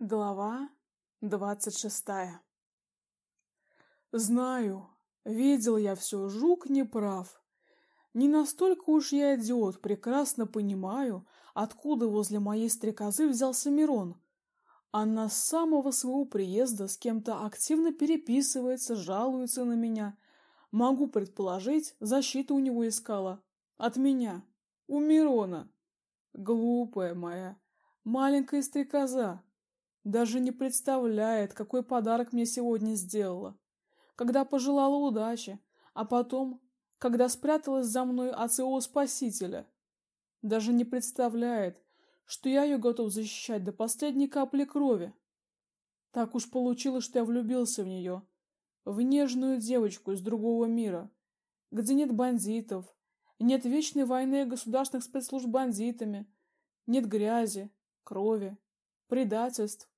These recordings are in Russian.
Глава двадцать шестая Знаю, видел я все, жук не прав. Не настолько уж я идиот, прекрасно понимаю, откуда возле моей стрекозы взялся Мирон. Она с самого своего приезда с кем-то активно переписывается, жалуется на меня. Могу предположить, защиту у него искала. От меня. У Мирона. Глупая моя. Маленькая стрекоза. Даже не представляет, какой подарок мне сегодня сделала. Когда пожелала удачи, а потом, когда спряталась за мной от своего спасителя. Даже не представляет, что я ее готов защищать до последней капли крови. Так уж получилось, что я влюбился в нее, в нежную девочку из другого мира, где нет бандитов, нет вечной войны государственных спецслужб бандитами, нет грязи, крови, предательств,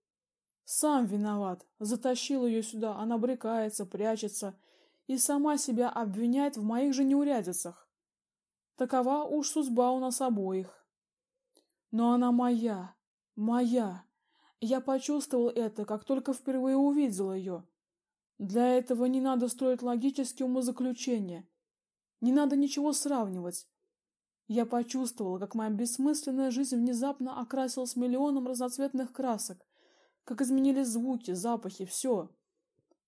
сам виноват. Затащил ее сюда, она брыкается, прячется и сама себя обвиняет в моих же неурядицах. Такова уж судьба у нас обоих. Но она моя, моя. Я почувствовал это, как только впервые увидел ее. Для этого не надо строить логические умозаключения. Не надо ничего сравнивать. Я почувствовал, как моя бессмысленная жизнь внезапно окрасилась миллионом разноцветных красок, как изменились звуки, запахи, все.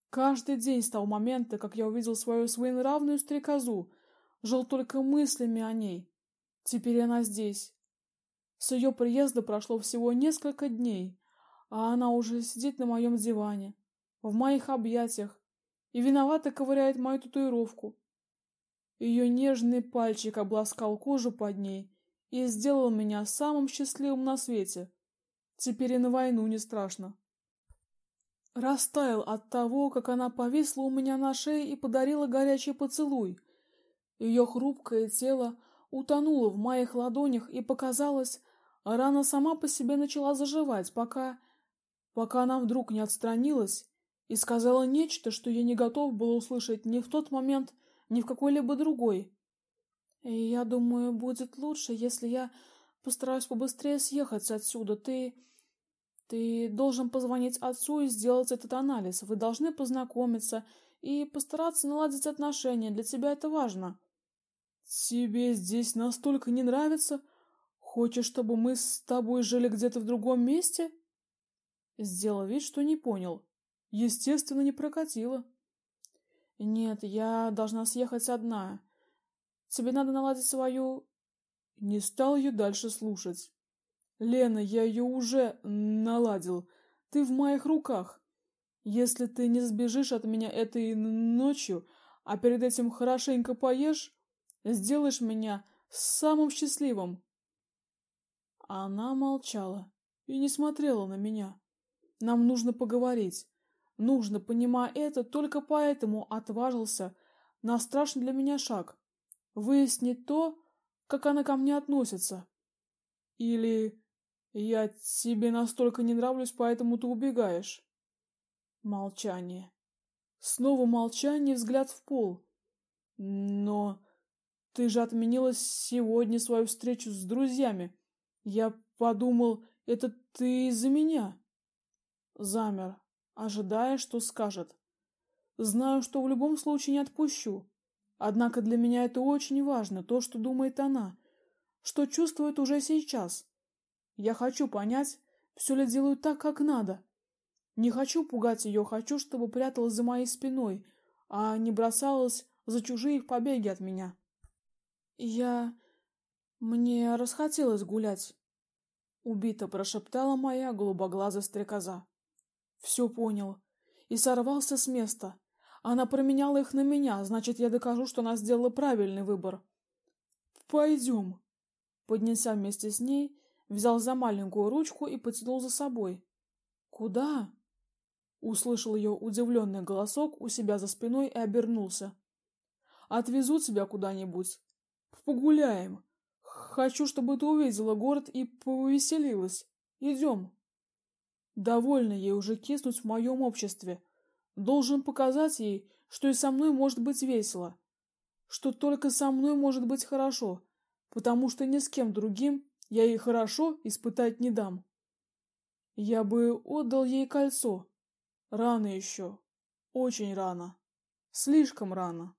Каждый день стал момента, как я увидел свою своенравную стрекозу, жил только мыслями о ней. Теперь она здесь. С ее приезда прошло всего несколько дней, а она уже сидит на моем диване, в моих объятиях и виновато ковыряет мою татуировку. Ее нежный пальчик обласкал кожу под ней и сделал меня самым счастливым на свете. Теперь и на войну не страшно. Растаял от того, как она повисла у меня на шее и подарила горячий поцелуй. Ее хрупкое тело утонуло в моих ладонях, и показалось, рана сама по себе начала заживать, пока пока она вдруг не отстранилась и сказала нечто, что я не готов был услышать ни в тот момент, ни в какой-либо другой. И я думаю, будет лучше, если я постараюсь побыстрее съехать отсюда. Ты ты должен позвонить отцу и сделать этот анализ. Вы должны познакомиться и постараться наладить отношения. Для тебя это важно. Тебе здесь настолько не нравится? Хочешь, чтобы мы с тобой жили где-то в другом месте? Сделал вид, что не понял. Естественно, не прокатило. Нет, я должна съехать одна. Тебе надо наладить свою... Не стал ее дальше слушать. Лена, я ее уже наладил. Ты в моих руках. Если ты не сбежишь от меня этой ночью, а перед этим хорошенько поешь, сделаешь меня самым счастливым. Она молчала и не смотрела на меня. Нам нужно поговорить. Нужно, понимая это, только поэтому отважился на страшный для меня шаг выяснить то, как она ко мне относится. Или я тебе настолько не нравлюсь, поэтому ты убегаешь. Молчание. Снова молчание, взгляд в пол. Но ты же отменила сегодня свою встречу с друзьями. Я подумал, это ты из-за меня. Замер, ожидая, что скажет. Знаю, что в любом случае не отпущу. Однако для меня это очень важно, то, что думает она, что чувствует уже сейчас. Я хочу понять, все ли делаю так, как надо. Не хочу пугать ее, хочу, чтобы пряталась за моей спиной, а не бросалась за чужие побеги от меня. Я мне расхотелось гулять, убито прошептала моя голубоглазая стрекоза. Все понял и сорвался с места. Она променяла их на меня, значит, я докажу, что она сделала правильный выбор. Пойдем. Поднялся вместе с ней взял за маленькую ручку и потянул за собой. Куда? Услышал ее удивленный голосок у себя за спиной и обернулся. Отвезу тебя куда-нибудь. Погуляем. Хочу, чтобы ты увидела город и повеселилась. Идем. Довольно ей уже киснуть в моем обществе. Должен показать ей, что и со мной может быть весело, что только со мной может быть хорошо, потому что ни с кем другим я ей хорошо испытать не дам. Я бы отдал ей кольцо. Рано еще. Очень рано. Слишком рано.